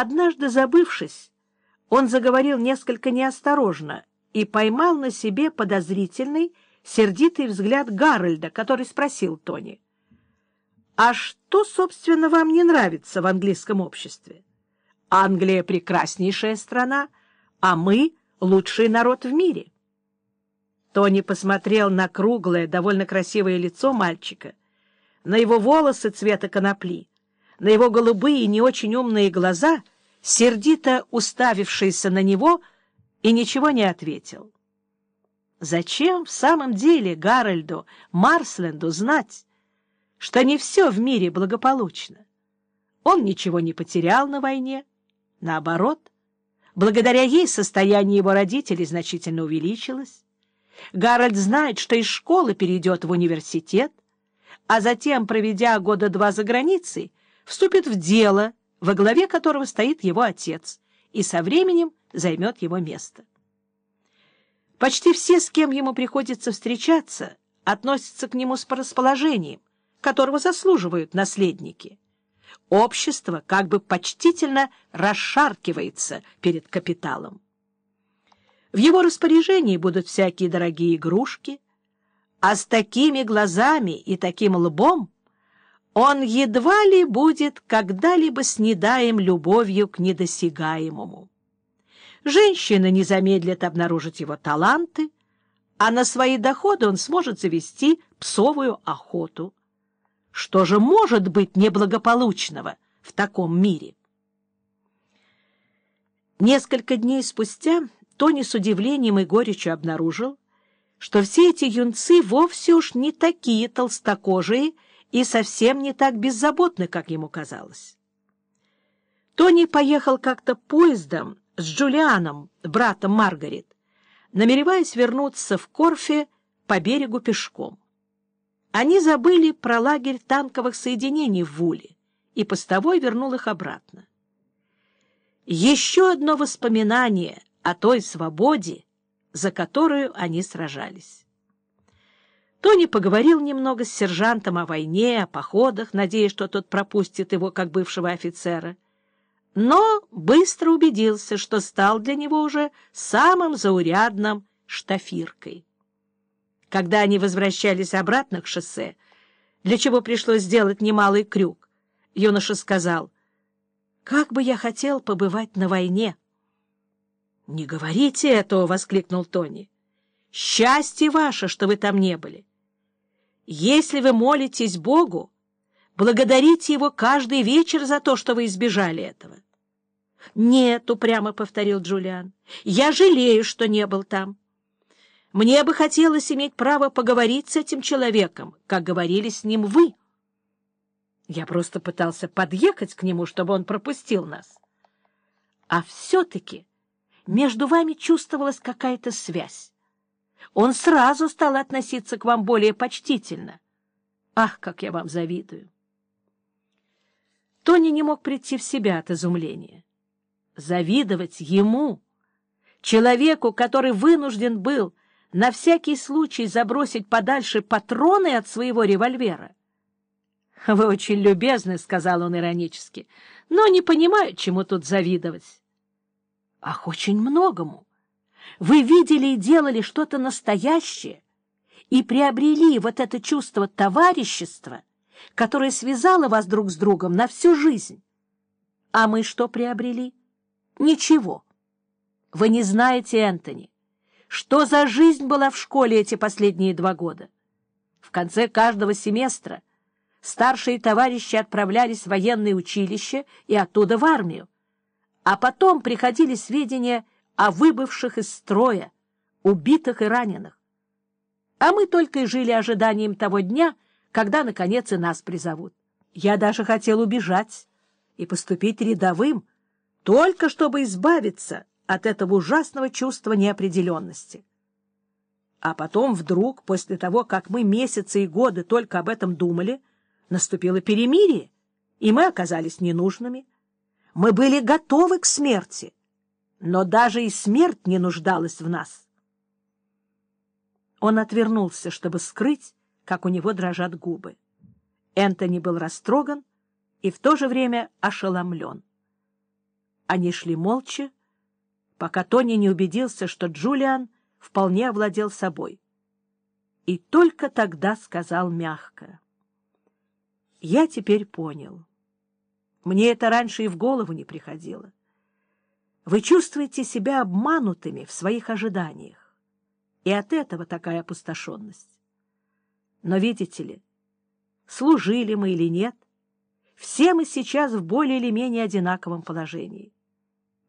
Однажды забывшись, он заговорил несколько неосторожно и поймал на себе подозрительный, сердитый взгляд Гарольда, который спросил Тони. «А что, собственно, вам не нравится в английском обществе? Англия — прекраснейшая страна, а мы — лучший народ в мире». Тони посмотрел на круглое, довольно красивое лицо мальчика, на его волосы цвета конопли, на его голубые, не очень умные глаза, сердито уставившиеся на него, и ничего не ответил. Зачем в самом деле Гарольду Марсленду знать, что не все в мире благополучно? Он ничего не потерял на войне. Наоборот, благодаря ей состояние его родителей значительно увеличилось. Гарольд знает, что из школы перейдет в университет, а затем, проведя года два за границей, вступит в дело, во главе которого стоит его отец, и со временем займет его место. Почти все, с кем ему приходится встречаться, относятся к нему с расположением, которого заслуживают наследники. Общество как бы почтительно расшаркивается перед капиталом. В его распоряжении будут всякие дорогие игрушки, а с такими глазами и таким лбом он едва ли будет когда-либо снедаем любовью к недосягаемому. Женщины не замедлят обнаружить его таланты, а на свои доходы он сможет завести псовую охоту. Что же может быть неблагополучного в таком мире? Несколько дней спустя Тони с удивлением и горечью обнаружил, что все эти юнцы вовсе уж не такие толстокожие и совсем не так беззаботны, как ему казалось. Тони поехал как-то поездом с Джулианом, братом Маргарет, намереваясь вернуться в Корфе по берегу пешком. Они забыли про лагерь танковых соединений в Вуле, и постовой вернул их обратно. Еще одно воспоминание о той свободе, за которую они сражались. Тони поговорил немного с сержантом о войне, о походах, надеясь, что тот пропустит его как бывшего офицера, но быстро убедился, что стал для него уже самым заурядным штафиркой. Когда они возвращались обратно к шоссе, для чего пришлось сделать немалый крюк, юноша сказал, «Как бы я хотел побывать на войне!» «Не говорите этого!» — воскликнул Тони. «Счастье ваше, что вы там не были! Если вы молитесь Богу, благодарите Его каждый вечер за то, что вы избежали этого». «Нет», — упрямо повторил Джулиан, — «я жалею, что не был там. Мне бы хотелось иметь право поговорить с этим человеком, как говорили с ним вы». Я просто пытался подъехать к нему, чтобы он пропустил нас. А все-таки между вами чувствовалась какая-то связь. Он сразу стал относиться к вам более почтительно. Ах, как я вам завидую! Тони не мог прийти в себя от изумления. Завидовать ему, человеку, который вынужден был на всякий случай забросить подальше патроны от своего револьвера. — Вы очень любезны, — сказал он иронически, — но не понимаю, чему тут завидовать. Ах, очень многому. Вы видели и делали что-то настоящее и приобрели вот это чувство товарищества, которое связало вас друг с другом на всю жизнь. А мы что приобрели? Ничего. Вы не знаете, Энтони, что за жизнь была в школе эти последние два года. В конце каждого семестра старшие товарищи отправлялись в военное училище и оттуда в армию а потом приходили сведения о выбывших из строя, убитых и раненых. А мы только и жили ожиданием того дня, когда, наконец, и нас призовут. Я даже хотел убежать и поступить рядовым, только чтобы избавиться от этого ужасного чувства неопределенности. А потом вдруг, после того, как мы месяцы и годы только об этом думали, наступило перемирие, и мы оказались ненужными. Мы были готовы к смерти, но даже и смерть не нуждалась в нас. Он отвернулся, чтобы скрыть, как у него дрожат губы. Энтони был растроган и в то же время ошеломлен. Они шли молча, пока Тони не убедился, что Джулиан вполне овладел собой. И только тогда сказал мягко. «Я теперь понял. Мне это раньше и в голову не приходило. Вы чувствуете себя обманутыми в своих ожиданиях, и от этого такая опустошенность. Но видите ли, служили мы или нет, все мы сейчас в более или менее одинаковом положении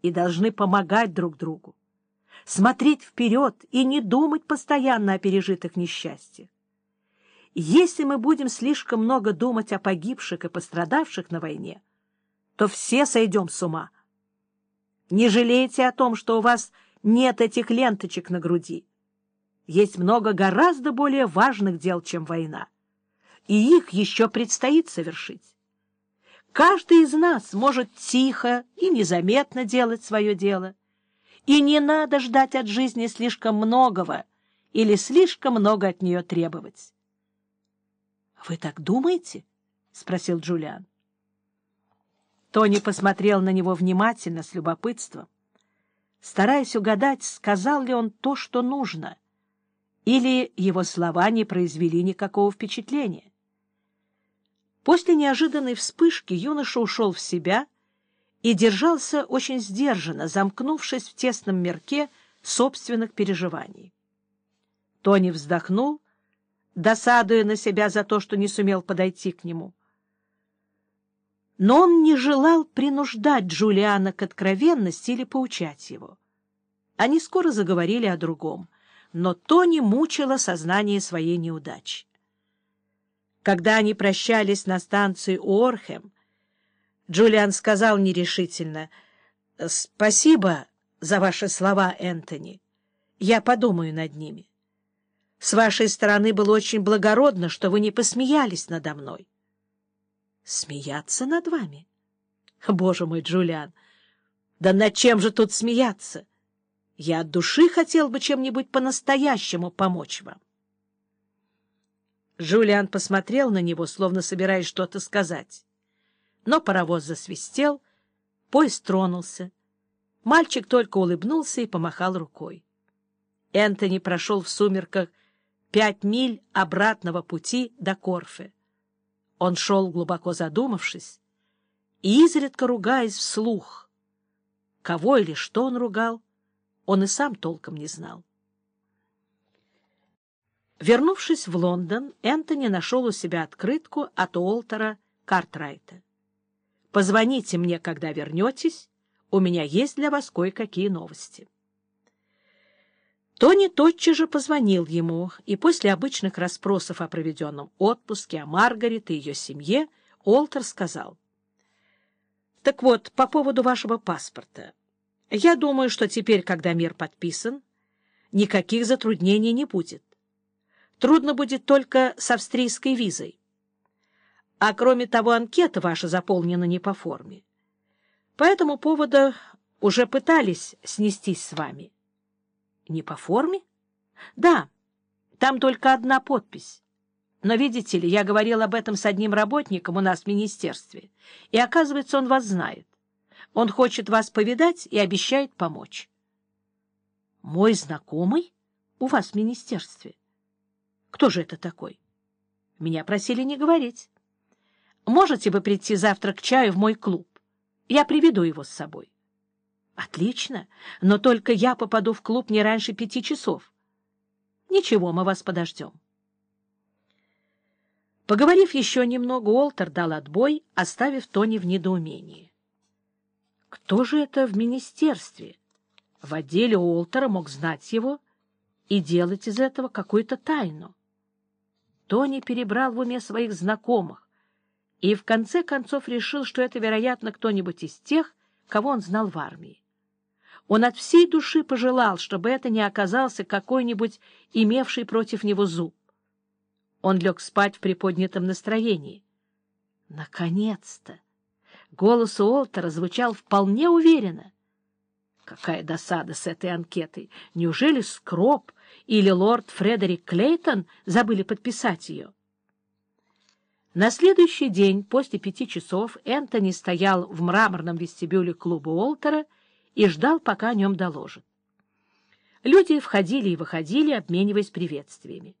и должны помогать друг другу, смотреть вперед и не думать постоянно о пережитых несчастьях. Если мы будем слишком много думать о погибших и пострадавших на войне, то все сойдем с ума. Не жалейте о том, что у вас нет этих ленточек на груди. Есть много гораздо более важных дел, чем война, и их еще предстоит совершить. Каждый из нас может тихо и незаметно делать свое дело. И не надо ждать от жизни слишком многого или слишком много от нее требовать. — Вы так думаете? — спросил Джулиан. Тони посмотрел на него внимательно, с любопытством, стараясь угадать, сказал ли он то, что нужно, или его слова не произвели никакого впечатления. После неожиданной вспышки юноша ушел в себя и держался очень сдержанно, замкнувшись в тесном мирке собственных переживаний. Тони вздохнул, досадуя на себя за то, что не сумел подойти к нему. Но он не желал принуждать Джулиана к откровенности или поучать его. Они скоро заговорили о другом, но Тони мучило сознание своей неудачи. Когда они прощались на станции Уорхэм, Джулиан сказал нерешительно, «Спасибо за ваши слова, Энтони. Я подумаю над ними. С вашей стороны было очень благородно, что вы не посмеялись надо мной». «Смеяться над вами? Боже мой, Джулиан, да над чем же тут смеяться? Я от души хотел бы чем-нибудь по-настоящему помочь вам». Жулиан посмотрел на него, словно собираясь что-то сказать. Но паровоз засвистел, поезд тронулся. Мальчик только улыбнулся и помахал рукой. Энтони прошел в сумерках пять миль обратного пути до Корфе. Он шел, глубоко задумавшись, и изредка ругаясь вслух. Кого или что он ругал, он и сам толком не знал. Вернувшись в Лондон, Энтони нашел у себя открытку от Уолтера Картрайта. «Позвоните мне, когда вернетесь. У меня есть для вас кое-какие новости». Тони тотчас же позвонил ему, и после обычных расспросов о проведенном отпуске, о Маргарет и ее семье, Уолтер сказал. «Так вот, по поводу вашего паспорта. Я думаю, что теперь, когда мир подписан, никаких затруднений не будет. Трудно будет только с австрийской визой. А кроме того, анкета ваша заполнена не по форме. По этому поводу уже пытались снестись с вами. Не по форме? Да, там только одна подпись. Но, видите ли, я говорил об этом с одним работником у нас в министерстве, и, оказывается, он вас знает. Он хочет вас повидать и обещает помочь. Мой знакомый у вас в министерстве? Кто же это такой? Меня просили не говорить. Можете вы прийти завтра к чаю в мой клуб? Я приведу его с собой. Отлично, но только я попаду в клуб не раньше пяти часов. Ничего, мы вас подождем. Поговорив еще немного, Уолтер дал отбой, оставив Тони в недоумении. Кто же это в министерстве? В отделе Уолтера мог знать его и делать из этого какую-то тайну. Тони перебрал в уме своих знакомых и в конце концов решил, что это, вероятно, кто-нибудь из тех, кого он знал в армии. Он от всей души пожелал, чтобы это не оказался какой-нибудь имевший против него зуб. Он лег спать в приподнятом настроении. Наконец-то! Голос Уолтера звучал вполне уверенно. Какая досада с этой анкетой! Неужели Скроб или лорд Фредерик Клейтон забыли подписать ее? На следующий день, после пяти часов, Энтони стоял в мраморном вестибюле клуба Уолтера и ждал, пока о нем доложат. Люди входили и выходили, обмениваясь приветствиями.